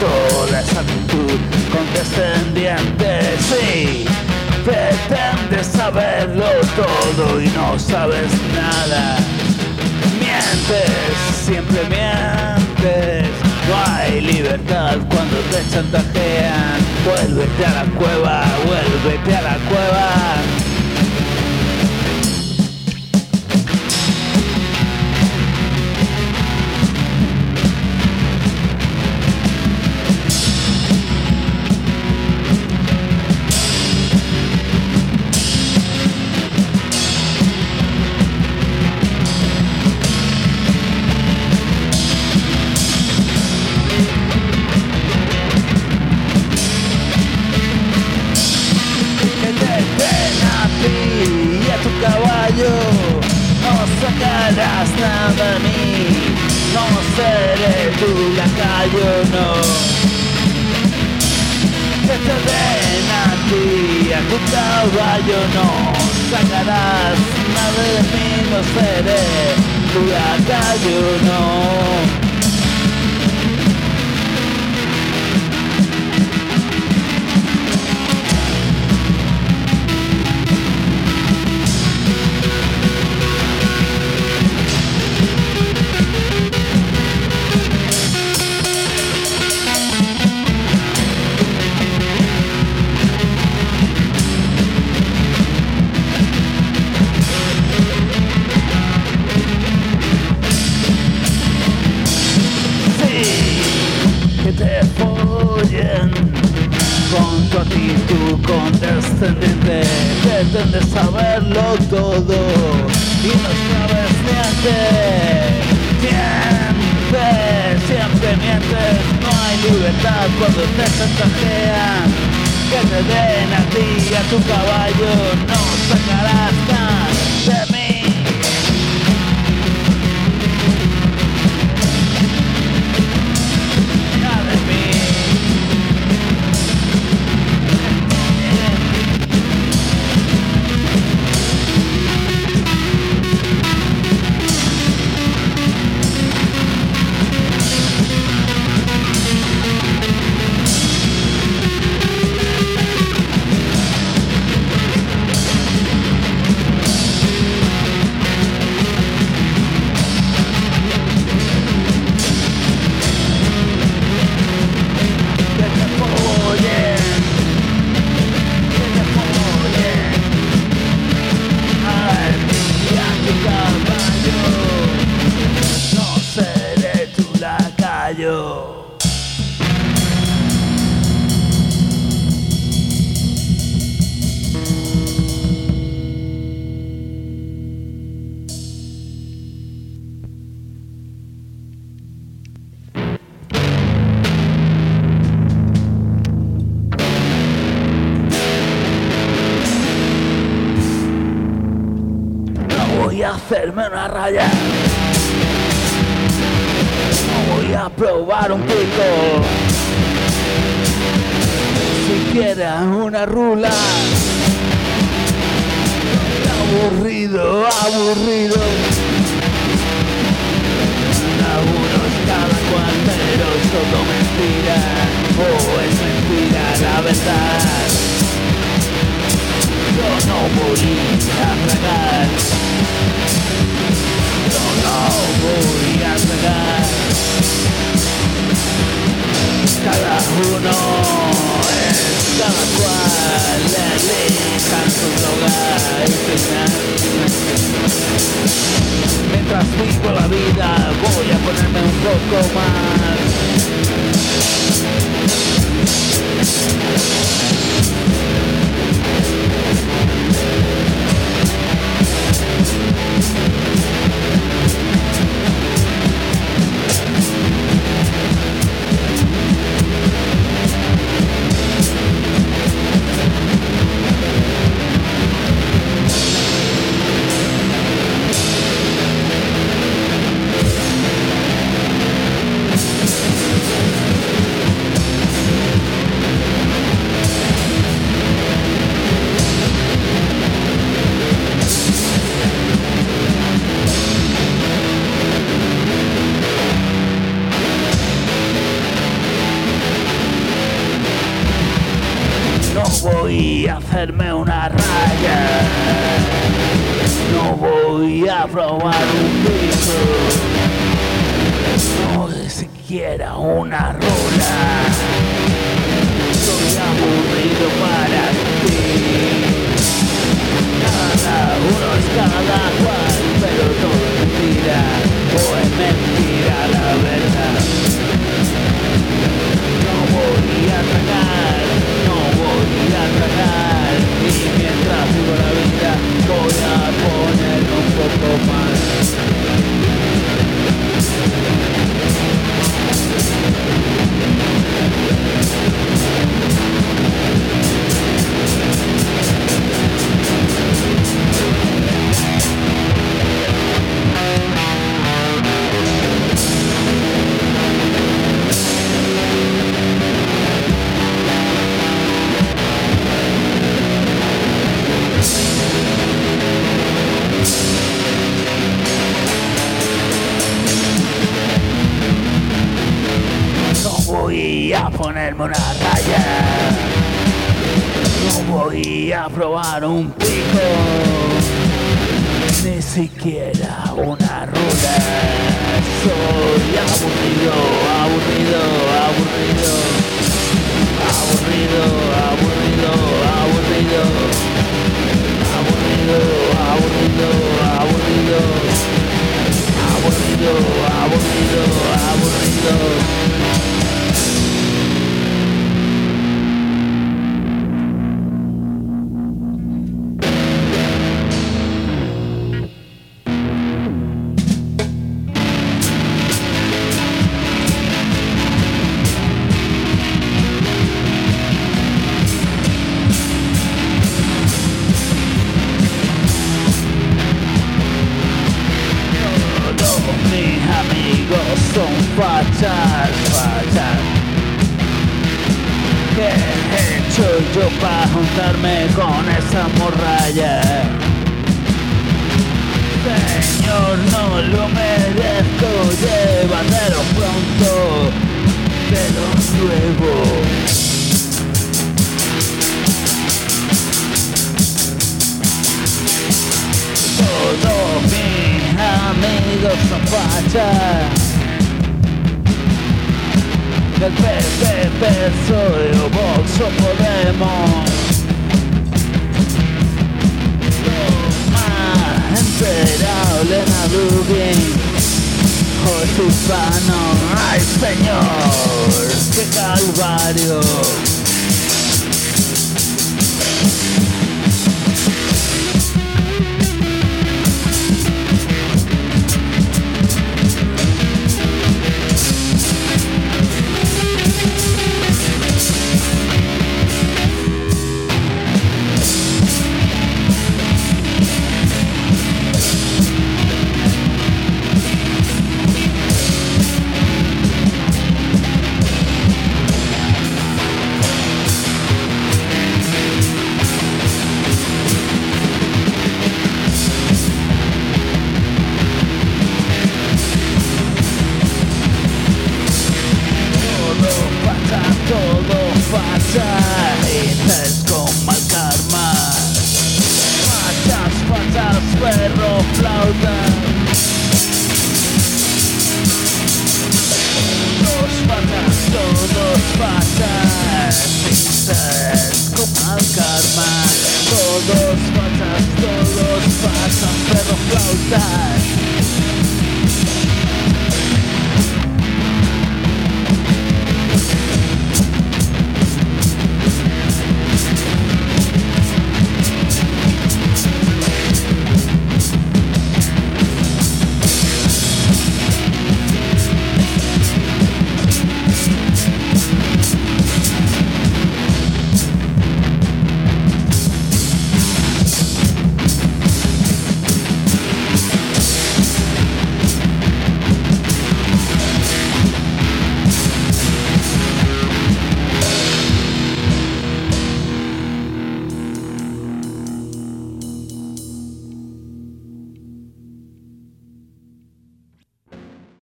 toda esa actitud condescendiente. Sí, pretendes saberlo todo y no sabes nada. Mientes, siempre mientes. No hay libertad cuando te chantajean. Vuélvete a la cueva, vuélvete a seré tu lacayo no Que te den a ti, a tu caballo no. Sacarás nada de mí, no seré tu lacayo no. todo y no sabes mientes, siempre, siempre mientes, no hay libertad cuando te chantajean, que te den a ti a tu caballo, no sacarás. hacerme una raya. Voy a probar un pico. Siquiera una rula. Aburrido, aburrido. Laburos cada cual, pero todo mentira. Oh, es mentira la verdad. Yo no morí a tragar. No voy a negar. Cada uno es cada cual elijan su hogar y final. Mientras vivo la vida voy a ponerme un poco más. Voy a probar un piso, no siquiera una rola. Soy aburrido para ti. Cada uno es cada cual, pero todo es mentira, o es mentira la ponerme una raya. No voy a probar un pico. Ni siquiera una ruda. Soy aburrido, aburrido, aburrido. Aburrido, aburrido, aburrido. Aburrido, aburrido, aburrido. Aburrido, aburrido, aburrido. No lo merezco, llévatelo pronto, te lo ruego. Todos mis amigos son fachas. Del PP, PSOE o Vox Podemos. José Hispano, ay señor, qué calvario.